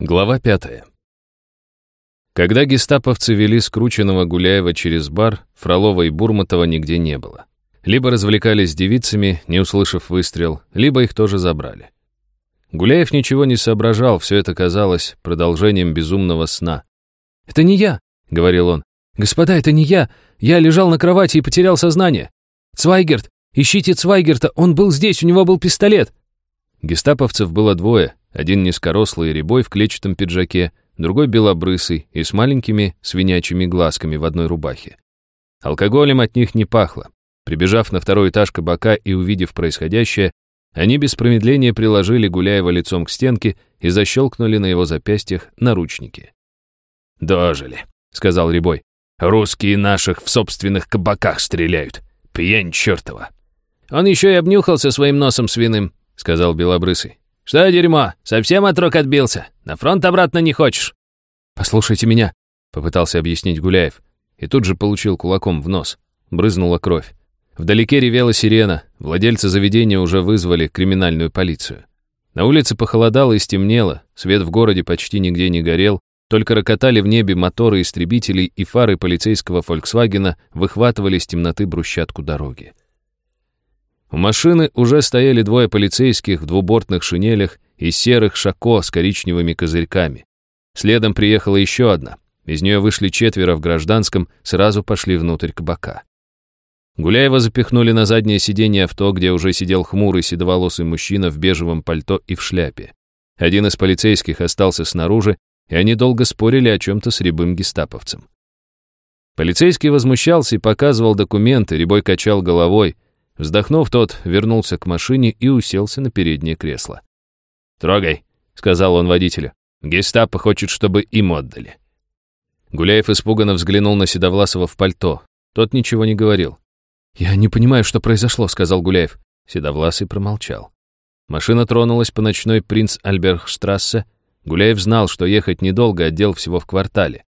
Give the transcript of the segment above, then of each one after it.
Глава пятая. Когда гестаповцы вели скрученного Гуляева через бар, Фролова и Бурматова нигде не было. Либо развлекались девицами, не услышав выстрел, либо их тоже забрали. Гуляев ничего не соображал, все это казалось продолжением безумного сна. «Это не я», — говорил он. «Господа, это не я. Я лежал на кровати и потерял сознание. Цвайгерт, ищите Цвайгерта, он был здесь, у него был пистолет». Гестаповцев было двое, один низкорослый рябой в клетчатом пиджаке, другой белобрысый и с маленькими свинячьими глазками в одной рубахе. Алкоголем от них не пахло. Прибежав на второй этаж кабака и увидев происходящее, они без промедления приложили Гуляева лицом к стенке и защелкнули на его запястьях наручники. «Дожили», — сказал Рябой. «Русские наших в собственных кабаках стреляют. Пьянь чертова». «Он еще и обнюхался своим носом свиным», — сказал Белобрысый. «Что, дерьмо, совсем от рук отбился? На фронт обратно не хочешь?» «Послушайте меня», — попытался объяснить Гуляев. И тут же получил кулаком в нос. Брызнула кровь. Вдалеке ревела сирена. Владельцы заведения уже вызвали криминальную полицию. На улице похолодало и стемнело. Свет в городе почти нигде не горел. Только рокотали в небе моторы истребителей и фары полицейского «Фольксвагена» выхватывали из темноты брусчатку дороги. У машины уже стояли двое полицейских в двубортных шинелях и серых шако с коричневыми козырьками. Следом приехала еще одна. Из нее вышли четверо в гражданском, сразу пошли внутрь кабака. Гуляева запихнули на заднее сиденье авто, где уже сидел хмурый седоволосый мужчина в бежевом пальто и в шляпе. Один из полицейских остался снаружи, и они долго спорили о чем-то с рябым гестаповцем. Полицейский возмущался и показывал документы, Рябой качал головой — Вздохнув, тот вернулся к машине и уселся на переднее кресло. «Трогай», — сказал он водителю. «Гестапо хочет, чтобы им отдали». Гуляев испуганно взглянул на Седовласова в пальто. Тот ничего не говорил. «Я не понимаю, что произошло», — сказал Гуляев. Седовласый промолчал. Машина тронулась по ночной принц Альберхштрассе. Гуляев знал, что ехать недолго, отдел всего в квартале.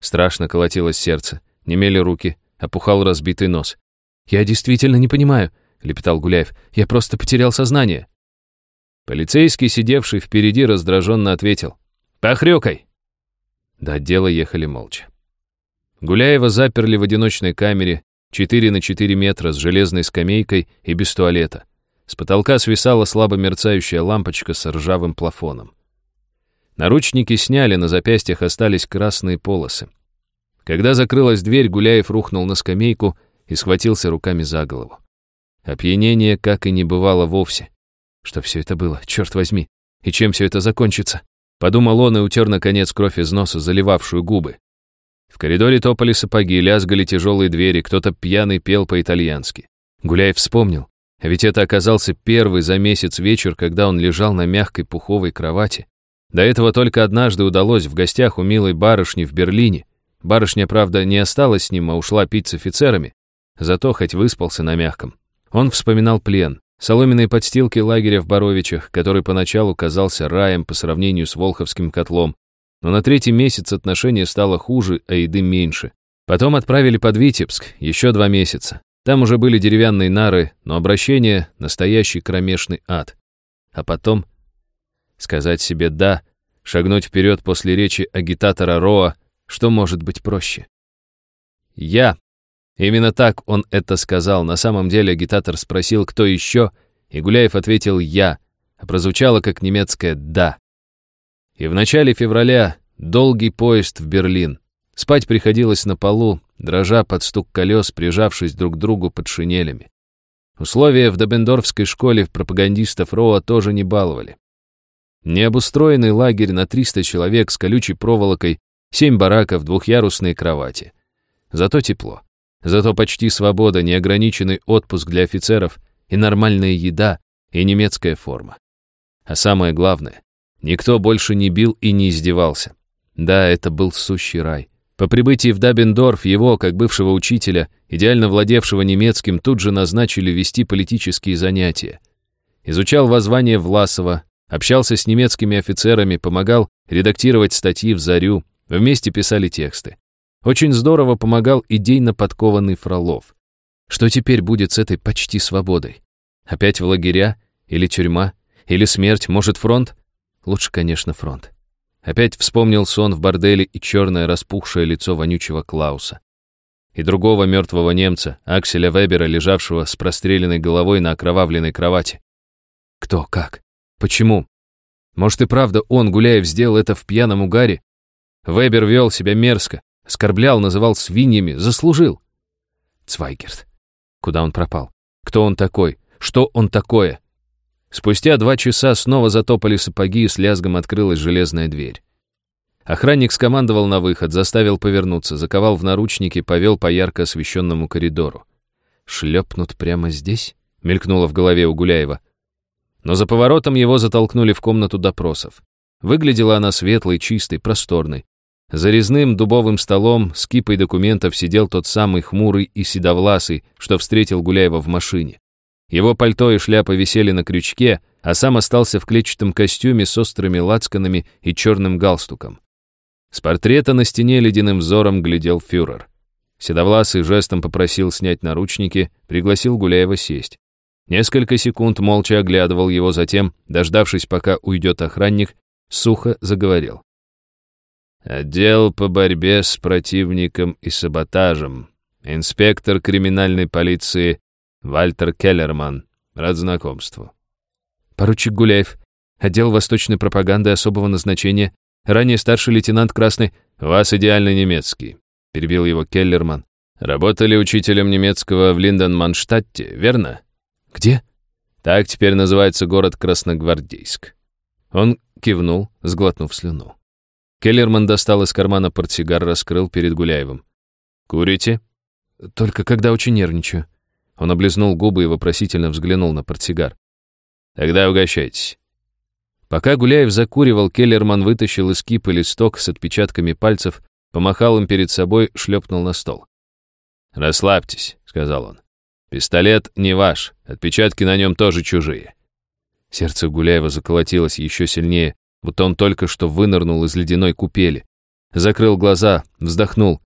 Страшно колотилось сердце, немели руки, опухал разбитый нос. «Я действительно не понимаю», — лепетал Гуляев. «Я просто потерял сознание». Полицейский, сидевший впереди, раздраженно ответил. «Похрюкай!» До отдела ехали молча. Гуляева заперли в одиночной камере 4 на 4 метра с железной скамейкой и без туалета. С потолка свисала слабо мерцающая лампочка с ржавым плафоном. Наручники сняли, на запястьях остались красные полосы. Когда закрылась дверь, Гуляев рухнул на скамейку и схватился руками за голову. Опьянение как и не бывало вовсе. Что все это было, черт возьми, и чем все это закончится? Подумал он и утер, наконец, кровь из носа, заливавшую губы. В коридоре топали сапоги, лязгали тяжелые двери, кто-то пьяный пел по-итальянски. Гуляев вспомнил, а ведь это оказался первый за месяц вечер, когда он лежал на мягкой пуховой кровати. До этого только однажды удалось в гостях у милой барышни в Берлине. Барышня, правда, не осталась с ним, а ушла пить с офицерами. Зато хоть выспался на мягком. Он вспоминал плен, соломенные подстилки лагеря в Боровичах, который поначалу казался раем по сравнению с Волховским котлом, но на третий месяц отношение стало хуже, а еды меньше. Потом отправили под Витебск, еще два месяца. Там уже были деревянные нары, но обращение — настоящий кромешный ад. А потом сказать себе «да», шагнуть вперед после речи агитатора Роа, что может быть проще? Я Именно так он это сказал. На самом деле агитатор спросил, кто еще, и Гуляев ответил «я», а прозвучало как немецкое «да». И в начале февраля долгий поезд в Берлин. Спать приходилось на полу, дрожа под стук колес, прижавшись друг к другу под шинелями. Условия в Добендорфской школе пропагандистов Роа тоже не баловали. Необустроенный лагерь на 300 человек с колючей проволокой, семь бараков, двухъярусные кровати. Зато тепло. Зато почти свобода, неограниченный отпуск для офицеров и нормальная еда, и немецкая форма. А самое главное, никто больше не бил и не издевался. Да, это был сущий рай. По прибытии в Дабендорф его, как бывшего учителя, идеально владевшего немецким, тут же назначили вести политические занятия. Изучал воззвание Власова, общался с немецкими офицерами, помогал редактировать статьи в «Зарю», вместе писали тексты. Очень здорово помогал идейно подкованный Фролов. Что теперь будет с этой почти свободой? Опять в лагеря? Или тюрьма? Или смерть? Может, фронт? Лучше, конечно, фронт. Опять вспомнил сон в борделе и черное распухшее лицо вонючего Клауса. И другого мертвого немца, Акселя Вебера, лежавшего с простреленной головой на окровавленной кровати. Кто, как, почему? Может и правда он, Гуляев, сделал это в пьяном угаре? Вебер вел себя мерзко, оскорблял, называл свиньями, заслужил. Цвайгерт. Куда он пропал? Кто он такой? Что он такое? Спустя два часа снова затопали сапоги, и с лязгом открылась железная дверь. Охранник скомандовал на выход, заставил повернуться, заковал в наручники, повел по ярко освещенному коридору. «Шлепнут прямо здесь?» — мелькнуло в голове у Гуляева. Но за поворотом его затолкнули в комнату допросов. Выглядела она светлой, чистой, просторной. За резным дубовым столом с кипой документов сидел тот самый хмурый и седовласый, что встретил Гуляева в машине. Его пальто и шляпа висели на крючке, а сам остался в клетчатом костюме с острыми лацканами и черным галстуком. С портрета на стене ледяным взором глядел фюрер. Седовласый жестом попросил снять наручники, пригласил Гуляева сесть. Несколько секунд молча оглядывал его, затем, дождавшись, пока уйдет охранник, сухо заговорил. Отдел по борьбе с противником и саботажем. Инспектор криминальной полиции Вальтер Келлерман. Рад знакомству. Поручик Гуляев. Отдел восточной пропаганды особого назначения. Ранее старший лейтенант Красный. Вас идеально немецкий. Перебил его Келлерман. Работали учителем немецкого в Линденманштадте, верно? Где? Так теперь называется город Красногвардейск. Он кивнул, сглотнув слюну. Келлерман достал из кармана портсигар, раскрыл перед Гуляевым. «Курите?» «Только когда очень нервничаю». Он облизнул губы и вопросительно взглянул на портсигар. «Тогда угощайтесь». Пока Гуляев закуривал, Келлерман вытащил из кипы листок с отпечатками пальцев, помахал им перед собой, шлепнул на стол. «Расслабьтесь», — сказал он. «Пистолет не ваш, отпечатки на нем тоже чужие». Сердце Гуляева заколотилось еще сильнее, будто он только что вынырнул из ледяной купели. Закрыл глаза, вздохнул.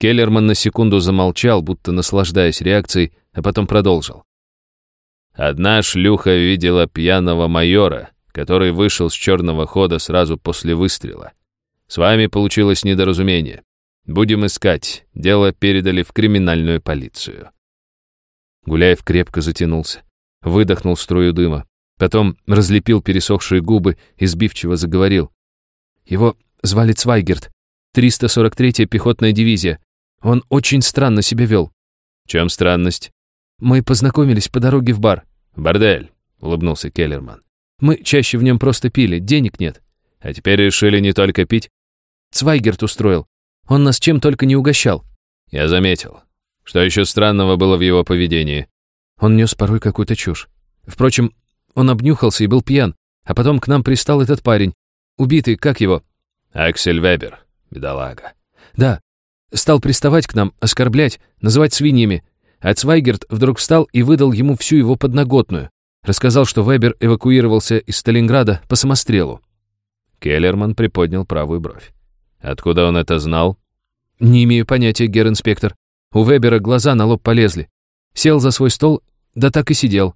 Келлерман на секунду замолчал, будто наслаждаясь реакцией, а потом продолжил. Одна шлюха видела пьяного майора, который вышел с черного хода сразу после выстрела. С вами получилось недоразумение. Будем искать. Дело передали в криминальную полицию. Гуляев крепко затянулся. Выдохнул струю дыма. Потом разлепил пересохшие губы и сбивчиво заговорил. Его звали Цвайгерт, 343-я пехотная дивизия. Он очень странно себя вел. Чем странность? Мы познакомились по дороге в бар. Бордель, улыбнулся Келлерман. Мы чаще в нем просто пили, денег нет. А теперь решили не только пить? Цвайгерт устроил. Он нас чем только не угощал. Я заметил. Что еще странного было в его поведении? Он нес порой какую-то чушь. Впрочем, он обнюхался и был пьян. А потом к нам пристал этот парень. Убитый, как его? Аксель Вебер, бедолага. Да. Стал приставать к нам, оскорблять, называть свиньями. А Цвайгерт вдруг встал и выдал ему всю его подноготную. Рассказал, что Вебер эвакуировался из Сталинграда по самострелу. Келлерман приподнял правую бровь. Откуда он это знал? Не имею понятия, гер-инспектор. У Вебера глаза на лоб полезли. Сел за свой стол, да так и сидел.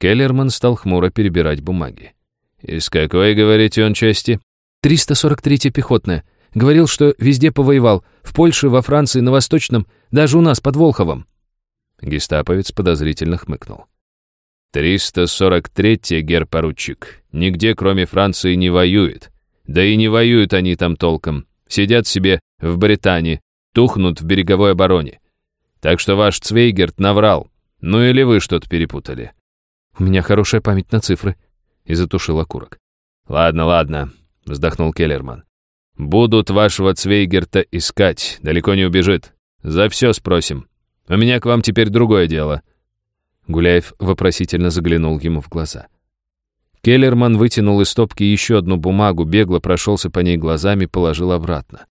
Келлерман стал хмуро перебирать бумаги. «Из какой, говорите, он части?» «343-я пехотная. Говорил, что везде повоевал. В Польше, во Франции, на Восточном, даже у нас, под Волховом». Гестаповец подозрительно хмыкнул. «343-я, гер-поручик, нигде, кроме Франции, не воюет. Да и не воюют они там толком. Сидят себе в Британии, тухнут в береговой обороне. Так что ваш Цвейгерт наврал. Ну или вы что-то перепутали. У меня хорошая память на цифры. И затушил окурок. Ладно, ладно, вздохнул Келлерман. Будут вашего Цвейгерта искать, далеко не убежит. За все спросим. У меня к вам теперь другое дело. Гуляев вопросительно заглянул ему в глаза. Келлерман вытянул из стопки еще одну бумагу, бегло прошелся по ней глазами, положил обратно.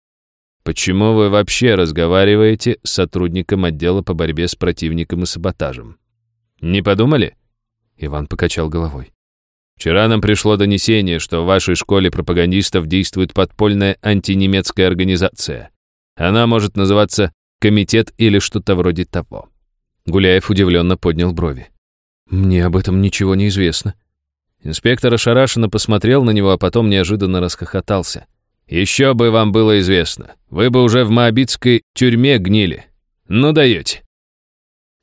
«Почему вы вообще разговариваете с сотрудником отдела по борьбе с противником и саботажем? Не подумали?» Иван покачал головой. «Вчера нам пришло донесение, что в вашей школе пропагандистов действует подпольная антинемецкая организация. Она может называться «Комитет» или что-то вроде того». Гуляев удивленно поднял брови. «Мне об этом ничего не известно». Инспектор ошарашенно посмотрел на него, а потом неожиданно расхохотался. «Еще бы вам было известно. Вы бы уже в Моабитской тюрьме гнили. Ну даете».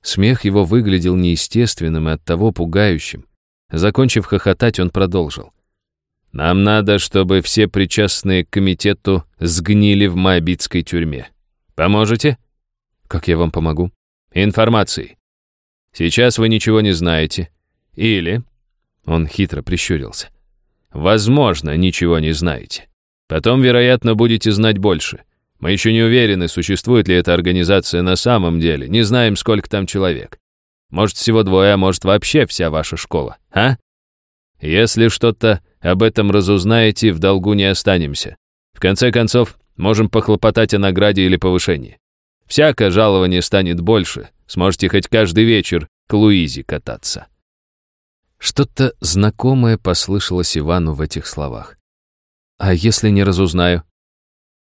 Смех его выглядел неестественным и оттого пугающим. Закончив хохотать, он продолжил. «Нам надо, чтобы все причастные к комитету сгнили в Моабитской тюрьме. Поможете?» «Как я вам помогу?» «Информацией. Сейчас вы ничего не знаете. Или...» Он хитро прищурился. «Возможно, ничего не знаете. Потом, вероятно, будете знать больше. Мы еще не уверены, существует ли эта организация на самом деле, не знаем, сколько там человек. Может, всего двое, а может, вообще вся ваша школа, а? Если что-то об этом разузнаете, в долгу не останемся. В конце концов, можем похлопотать о награде или повышении. Всякое жалование станет больше, сможете хоть каждый вечер к Луизе кататься». Что-то знакомое послышалось Ивану в этих словах. «А если не разузнаю?»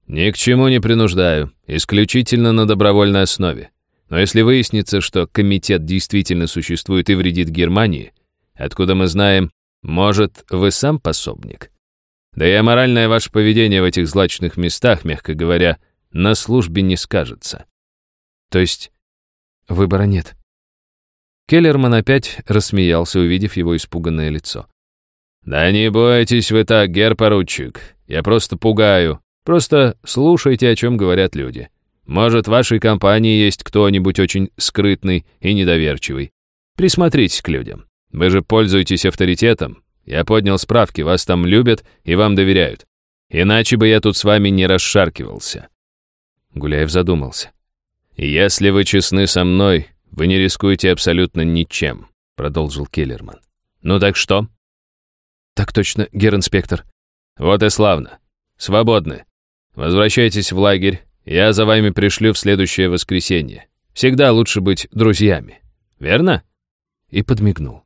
«Ни к чему не принуждаю, исключительно на добровольной основе. Но если выяснится, что комитет действительно существует и вредит Германии, откуда мы знаем, может, вы сам пособник? Да и аморальное ваше поведение в этих злачных местах, мягко говоря, на службе не скажется». «То есть выбора нет?» Келлерман опять рассмеялся, увидев его испуганное лицо. «Да не бойтесь вы так, гер-поручик. Я просто пугаю. Просто слушайте, о чем говорят люди. Может, в вашей компании есть кто-нибудь очень скрытный и недоверчивый. Присмотритесь к людям. Вы же пользуетесь авторитетом. Я поднял справки, вас там любят и вам доверяют. Иначе бы я тут с вами не расшаркивался». Гуляев задумался. «Если вы честны со мной, вы не рискуете абсолютно ничем», продолжил Келлерман. «Ну так что?» «Так точно, гер-инспектор». «Вот и славно. Свободны. Возвращайтесь в лагерь, я за вами пришлю в следующее воскресенье. Всегда лучше быть друзьями. Верно?» И подмигнул.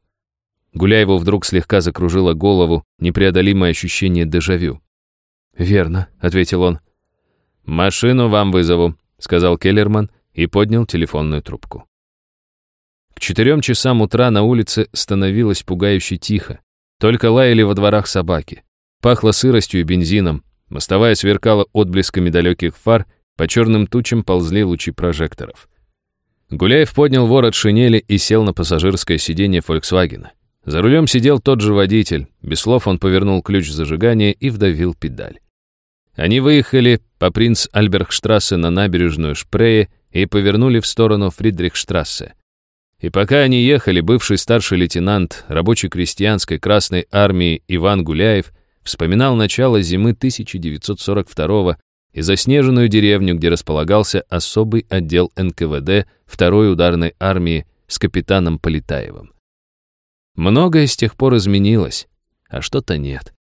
Гуляеву вдруг слегка закружило голову непреодолимое ощущение дежавю. «Верно», — ответил он. «Машину вам вызову», — сказал Келлерман и поднял телефонную трубку. К четырем часам утра на улице становилось пугающе тихо. Только лаяли во дворах собаки. Пахло сыростью и бензином. Мостовая сверкала отблесками далеких фар, по черным тучам ползли лучи прожекторов. Гуляев поднял ворот шинели и сел на пассажирское сиденье «Фольксвагена». За рулем сидел тот же водитель. Без слов он повернул ключ зажигания и вдавил педаль. Они выехали по принц Альберхштрассе на набережную Шпрее и повернули в сторону Фридрихштрассе. И пока они ехали, бывший старший лейтенант рабоче-крестьянской Красной Армии Иван Гуляев вспоминал начало зимы 1942 и заснеженную деревню, где располагался особый отдел НКВД второй ударной армии с капитаном Полетаевым. Многое с тех пор изменилось, а что-то нет.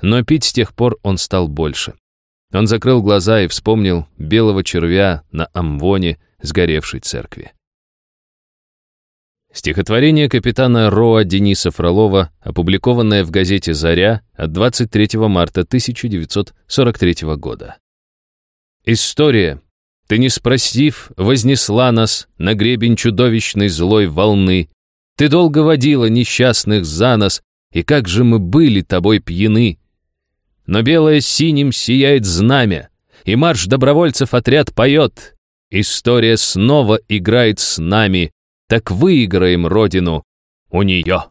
Но пить с тех пор он стал больше. Он закрыл глаза и вспомнил белого червя на амвоне сгоревшей церкви. Стихотворение капитана РОА Дениса Фролова, опубликованное в газете «Заря» от 23 марта 1943 года. История. Ты, не спросив, вознесла нас на гребень чудовищной злой волны. Ты долго водила несчастных за нас, и как же мы были тобой пьяны. Но белое синим сияет знамя, и марш добровольцев отряд поет. История снова играет с нами, так выиграем родину у нее.